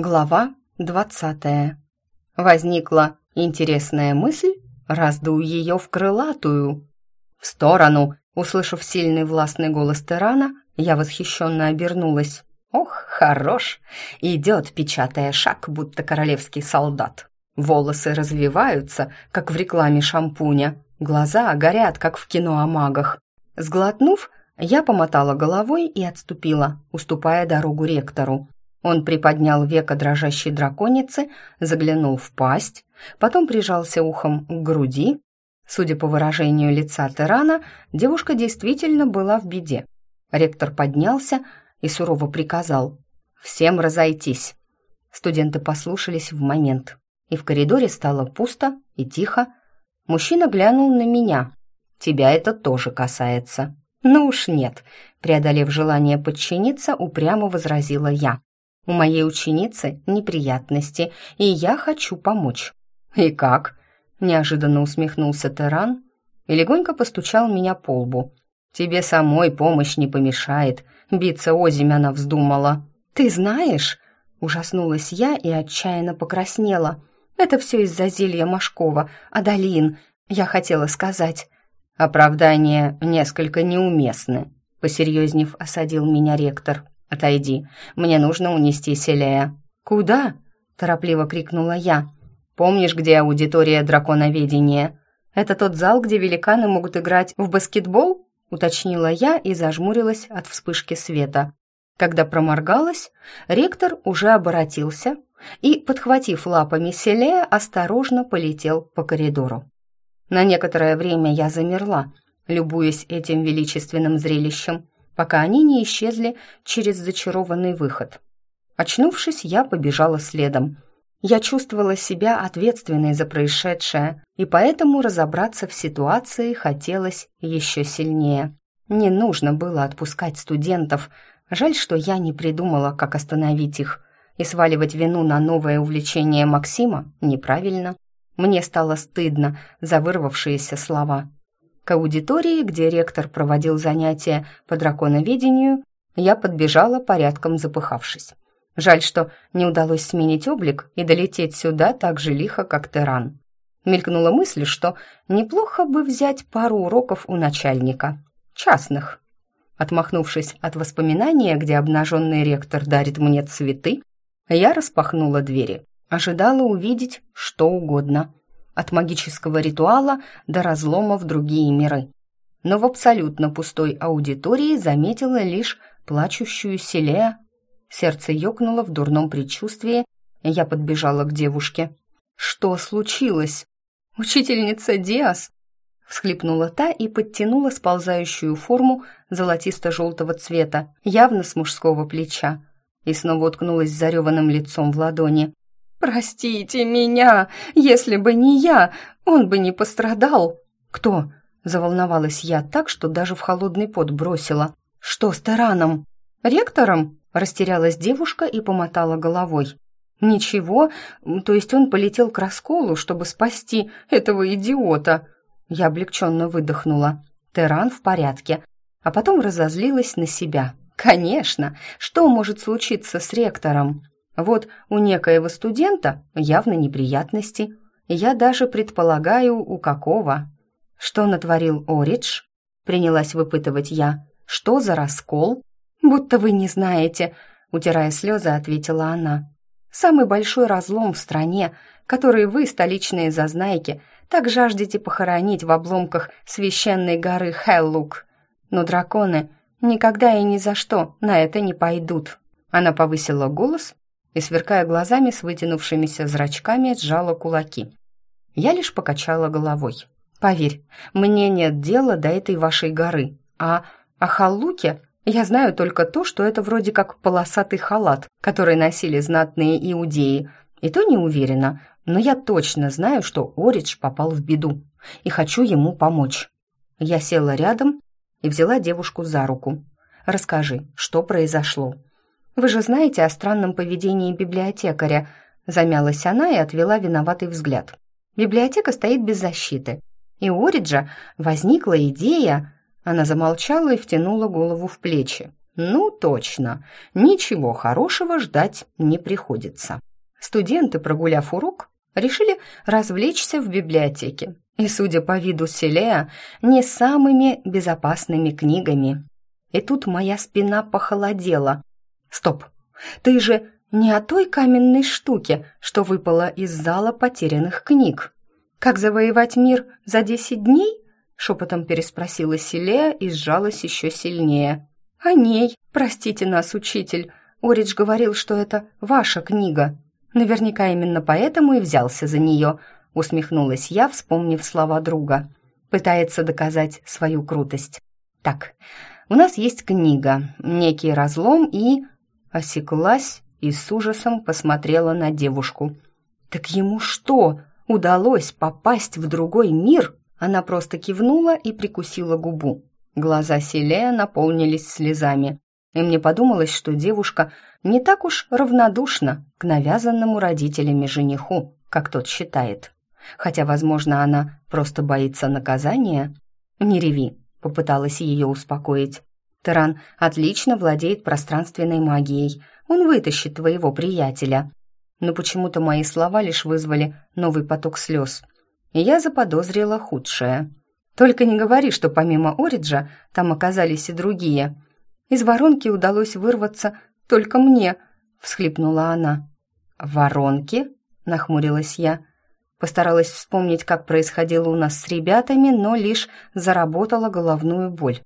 Глава двадцатая. Возникла интересная мысль, раздую ее в крылатую. В сторону, услышав сильный властный голос Терана, я восхищенно обернулась. Ох, хорош! Идет, печатая шаг, будто королевский солдат. Волосы развиваются, как в рекламе шампуня. Глаза горят, как в кино о магах. Сглотнув, я помотала головой и отступила, уступая дорогу ректору. Он приподнял веко дрожащей драконицы, заглянул в пасть, потом прижался ухом к груди. Судя по выражению лица Терана, девушка действительно была в беде. Ректор поднялся и сурово приказал «Всем разойтись». Студенты послушались в момент, и в коридоре стало пусто и тихо. Мужчина глянул на меня. «Тебя это тоже касается». «Ну уж нет», — преодолев желание подчиниться, упрямо возразила я. «У моей ученицы неприятности, и я хочу помочь». «И как?» — неожиданно усмехнулся Теран и легонько постучал меня по лбу. «Тебе самой помощь не помешает. Биться озимь она вздумала». «Ты знаешь?» — ужаснулась я и отчаянно покраснела. «Это все из-за зелья Машкова, Адалин, я хотела сказать». «Оправдания несколько неуместны», — посерьезнев осадил меня ректор. «Отойди, мне нужно унести Селея». «Куда?» — торопливо крикнула я. «Помнишь, где аудитория драконоведения? Это тот зал, где великаны могут играть в баскетбол?» — уточнила я и зажмурилась от вспышки света. Когда проморгалась, ректор уже оборотился и, подхватив лапами Селея, осторожно полетел по коридору. На некоторое время я замерла, любуясь этим величественным зрелищем, пока они не исчезли через зачарованный выход. Очнувшись, я побежала следом. Я чувствовала себя ответственной за происшедшее, и поэтому разобраться в ситуации хотелось еще сильнее. Не нужно было отпускать студентов. Жаль, что я не придумала, как остановить их. И сваливать вину на новое увлечение Максима неправильно. Мне стало стыдно за вырвавшиеся слова. К аудитории, где ректор проводил занятия по драконоведению, я подбежала порядком запыхавшись. Жаль, что не удалось сменить облик и долететь сюда так же лихо, как Теран. Мелькнула мысль, что неплохо бы взять пару уроков у начальника. Частных. Отмахнувшись от воспоминания, где обнаженный ректор дарит мне цветы, я распахнула двери ожидала увидеть что угодно, от магического ритуала до разлома в другие миры. Но в абсолютно пустой аудитории заметила лишь плачущую Селея. Сердце ёкнуло в дурном предчувствии, и я подбежала к девушке. «Что случилось?» «Учительница Диас!» всхлипнула та и подтянула сползающую форму золотисто-желтого цвета, явно с мужского плеча, и снова уткнулась зареванным лицом в ладони. «Простите меня! Если бы не я, он бы не пострадал!» «Кто?» – заволновалась я так, что даже в холодный пот бросила. «Что с тараном?» «Ректором?» – растерялась девушка и помотала головой. «Ничего, то есть он полетел к расколу, чтобы спасти этого идиота?» Я облегченно выдохнула. Теран в порядке, а потом разозлилась на себя. «Конечно! Что может случиться с ректором?» Вот у некоего студента явно неприятности. Я даже предполагаю, у какого. Что натворил Оридж? Принялась выпытывать я. Что за раскол? Будто вы не знаете, утирая слезы, ответила она. Самый большой разлом в стране, который вы, столичные зазнайки, так жаждете похоронить в обломках священной горы Хеллук. Но драконы никогда и ни за что на это не пойдут. Она повысила голос и, сверкая глазами с вытянувшимися зрачками, сжала кулаки. Я лишь покачала головой. «Поверь, мне нет дела до этой вашей горы, а о Халлуке я знаю только то, что это вроде как полосатый халат, который носили знатные иудеи, и то не уверена, но я точно знаю, что Оридж попал в беду, и хочу ему помочь». Я села рядом и взяла девушку за руку. «Расскажи, что произошло?» Вы же знаете о странном поведении библиотекаря», замялась она и отвела виноватый взгляд. «Библиотека стоит без защиты. И у Ориджа возникла идея...» Она замолчала и втянула голову в плечи. Ну, точно, ничего хорошего ждать не приходится. Студенты, прогуляв урок, решили развлечься в библиотеке. И, судя по виду Селея, не самыми безопасными книгами. И тут моя спина похолодела. «Стоп! Ты же не о той каменной штуке, что выпала из зала потерянных книг. Как завоевать мир за десять дней?» Шепотом переспросила Селея и сжалась еще сильнее. «О ней, простите нас, учитель. Оридж говорил, что это ваша книга. Наверняка именно поэтому и взялся за нее», усмехнулась я, вспомнив слова друга. Пытается доказать свою крутость. «Так, у нас есть книга, некий разлом и...» Осеклась и с ужасом посмотрела на девушку. «Так ему что, удалось попасть в другой мир?» Она просто кивнула и прикусила губу. Глаза Селея наполнились слезами, и мне подумалось, что девушка не так уж равнодушна к навязанному родителями жениху, как тот считает. Хотя, возможно, она просто боится наказания. «Не реви», — попыталась ее успокоить. «Таран отлично владеет пространственной магией. Он вытащит твоего приятеля». Но почему-то мои слова лишь вызвали новый поток слез. И я заподозрила худшее. «Только не говори, что помимо Ориджа там оказались и другие. Из воронки удалось вырваться только мне», — всхлипнула она. «Воронки?» — нахмурилась я. Постаралась вспомнить, как происходило у нас с ребятами, но лишь заработала головную боль.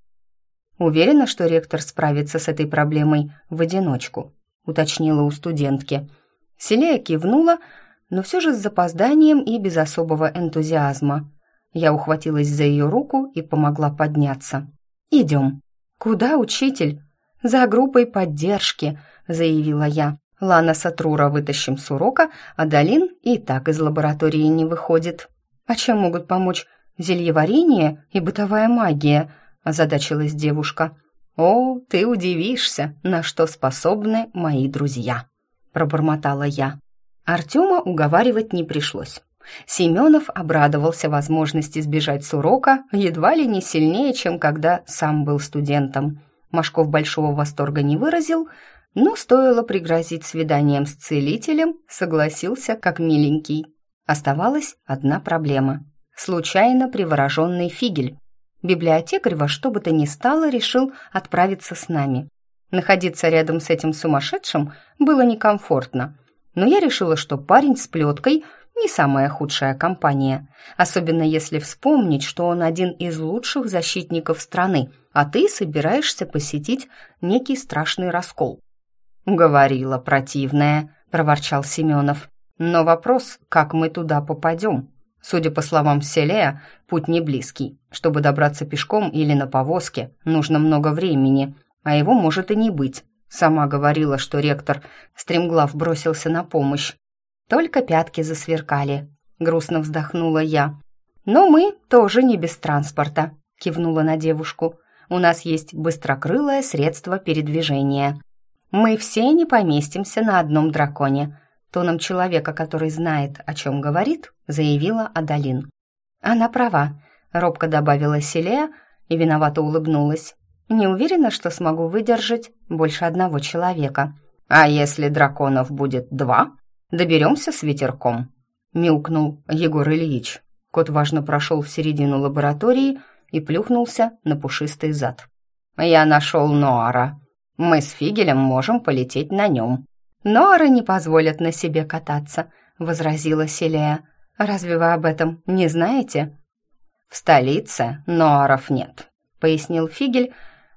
Уверена, что ректор справится с этой проблемой в одиночку, уточнила у студентки. Селея кивнула, но все же с запозданием и без особого энтузиазма. Я ухватилась за ее руку и помогла подняться. «Идем». «Куда, учитель?» «За группой поддержки», — заявила я. Лана Сатрура вытащим с урока, а Далин и так из лаборатории не выходит. А чем могут помочь зельеварение и бытовая магия? Озадачилась девушка. О, ты удивишься, на что способны мои друзья, пробормотала я. Артема уговаривать не пришлось. Семенов обрадовался возможности сбежать с урока едва ли не сильнее, чем когда сам был студентом. Машков большого восторга не выразил, но стоило пригрозить свиданием с целителем, согласился как миленький. Оставалась одна проблема. Случайно привороженный фигель. Библиотекарь во что бы то ни стало решил отправиться с нами. Находиться рядом с этим сумасшедшим было некомфортно, но я решила, что парень с плеткой не самая худшая компания, особенно если вспомнить, что он один из лучших защитников страны, а ты собираешься посетить некий страшный раскол. «Говорила противная», — проворчал Семенов. «Но вопрос, как мы туда попадем?» Судя по словам Селея, путь не близкий. Чтобы добраться пешком или на повозке, нужно много времени, а его может и не быть. Сама говорила, что ректор стремглав бросился на помощь. Только пятки засверкали. Грустно вздохнула я. «Но мы тоже не без транспорта», — кивнула на девушку. «У нас есть быстрокрылое средство передвижения. «Мы все не поместимся на одном драконе», тоном человека, который знает, о чем говорит, заявила Адалин. «Она права», — робко добавила Селея и виновато улыбнулась. «Не уверена, что смогу выдержать больше одного человека». «А если драконов будет два, доберемся с ветерком», — мяукнул Егор Ильич. Кот важно прошел в середину лаборатории и плюхнулся на пушистый зад. «Я нашел Ноара», мы с Фигелем можем полететь на нем». «Норы не позволят на себе кататься», — возразила Селия. «Разве вы об этом не знаете?» «В столице норов нет», — пояснил Фигель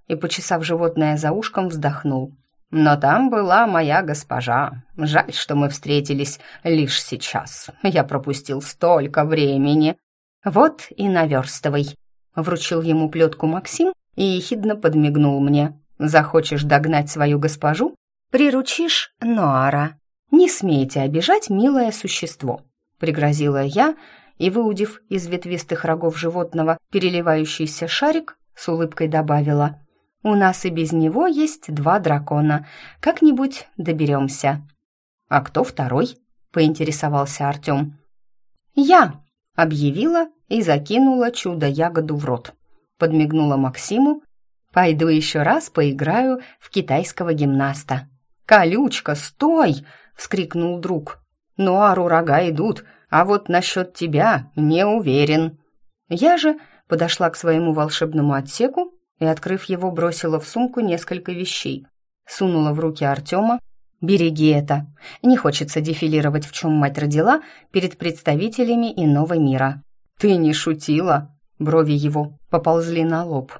и, почесав животное за ушком, вздохнул. «Но там была моя госпожа. Жаль, что мы встретились лишь сейчас. Я пропустил столько времени». «Вот и наверстывай», — вручил ему плетку Максим и ехидно подмигнул мне. Захочешь догнать свою госпожу? Приручишь Ноара. Не смейте обижать милое существо, пригрозила я и, выудив из ветвистых рогов животного переливающийся шарик, с улыбкой добавила: "У нас и без него есть два дракона. Как-нибудь доберемся». А кто второй? поинтересовался Артем. Я объявила и закинула чудо-ягоду в рот. Подмигнула Максиму Пойду еще раз поиграю в китайского гимнаста». «Колючка, стой!» — вскрикнул друг. «Ну, ару рога идут, а вот насчет тебя не уверен». Я же подошла к своему волшебному отсеку и, открыв его, бросила в сумку несколько вещей. Сунула в руки Артема. «Береги это. Не хочется дефилировать, в чем мать родила, перед представителями иного мира». «Ты не шутила?» Брови его поползли на лоб.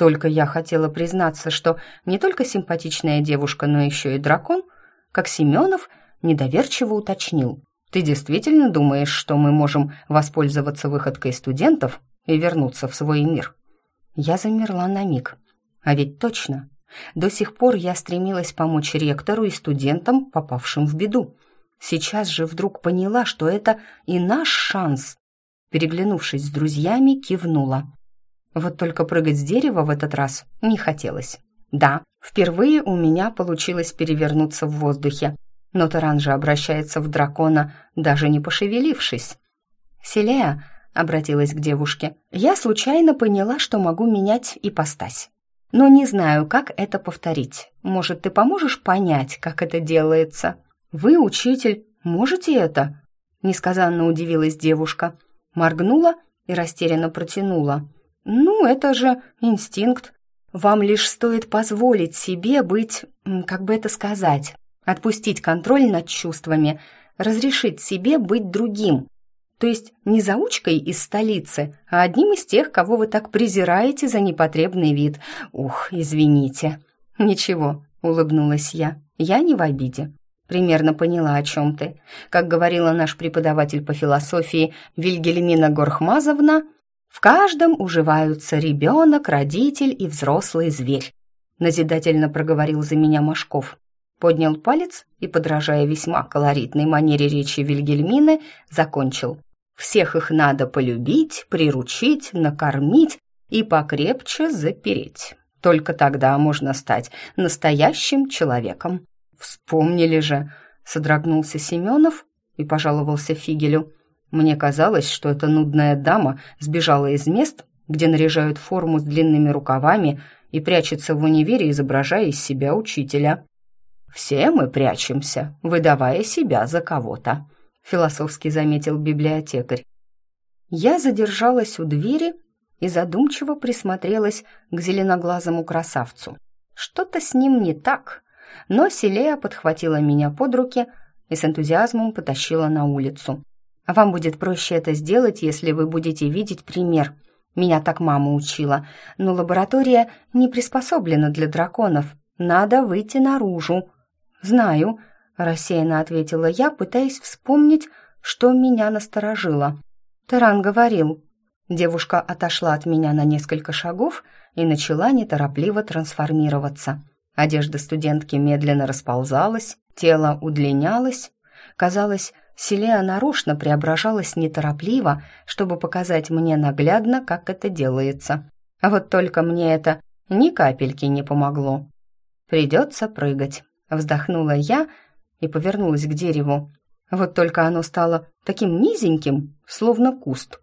Только я хотела признаться, что не только симпатичная девушка, но еще и дракон, как Семенов недоверчиво уточнил. «Ты действительно думаешь, что мы можем воспользоваться выходкой студентов и вернуться в свой мир?» Я замерла на миг. А ведь точно. До сих пор я стремилась помочь ректору и студентам, попавшим в беду. Сейчас же вдруг поняла, что это и наш шанс. Переглянувшись с друзьями, кивнула. Вот только прыгать с дерева в этот раз не хотелось. Да, впервые у меня получилось перевернуться в воздухе, но Таран же обращается в дракона, даже не пошевелившись. «Селея», — обратилась к девушке, — «я случайно поняла, что могу менять ипостась. Но не знаю, как это повторить. Может, ты поможешь понять, как это делается? Вы, учитель, можете это?» Несказанно удивилась девушка. Моргнула и растерянно протянула — «Ну, это же инстинкт. Вам лишь стоит позволить себе быть, как бы это сказать, отпустить контроль над чувствами, разрешить себе быть другим. То есть не заучкой из столицы, а одним из тех, кого вы так презираете за непотребный вид. Ух, извините». «Ничего», — улыбнулась я, — «я не в обиде». Примерно поняла, о чем ты. Как говорила наш преподаватель по философии Вильгельмина Горхмазовна, в каждом уживаются ребенок, родитель и взрослый зверь. Назидательно проговорил за меня Машков. Поднял палец и, подражая весьма колоритной манере речи Вильгельмины, закончил. Всех их надо полюбить, приручить, накормить и покрепче запереть. Только тогда можно стать настоящим человеком. Вспомнили же, содрогнулся Семенов и пожаловался Фигелю. Мне казалось, что эта нудная дама сбежала из мест, где наряжают форму с длинными рукавами и прячется в универе, изображая из себя учителя. «Все мы прячемся, выдавая себя за кого-то», — философски заметил библиотекарь. Я задержалась у двери и задумчиво присмотрелась к зеленоглазому красавцу. Что-то с ним не так, но Селея подхватила меня под руки и с энтузиазмом потащила на улицу. Вам будет проще это сделать, если вы будете видеть пример. Меня так мама учила. Но лаборатория не приспособлена для драконов. Надо выйти наружу. Знаю, рассеянно ответила я, пытаясь вспомнить, что меня насторожило. Таран говорил. Девушка отошла от меня на несколько шагов и начала неторопливо трансформироваться. Одежда студентки медленно расползалась, тело удлинялось. Казалось, Селея нарочно преображалась неторопливо, чтобы показать мне наглядно, как это делается. А вот только мне это ни капельки не помогло. «Придется прыгать», — вздохнула я и повернулась к дереву. Вот только оно стало таким низеньким, словно куст.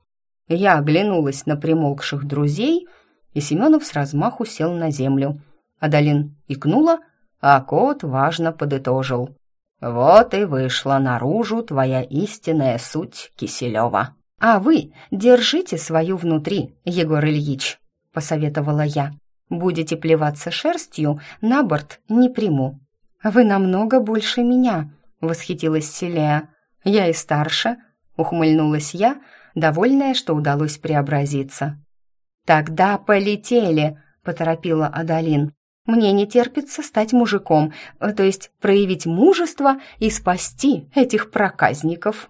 Я оглянулась на примолкших друзей, и Семенов с размаху сел на землю. Адалин икнула, а кот важно подытожил. Вот и вышла наружу твоя истинная суть Киселева. А вы держите свою внутри, Егор Ильич, посоветовала я. Будете плеваться шерстью, на борт не приму. Вы намного больше меня, восхитилась Селия. Я и старше, ухмыльнулась я, довольная, что удалось преобразиться. Тогда полетели, поторопила Адалин. Мне не терпится стать мужиком, э, то есть проявить мужество и спасти этих проказников.